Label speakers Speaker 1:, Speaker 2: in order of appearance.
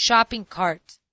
Speaker 1: shopping cart.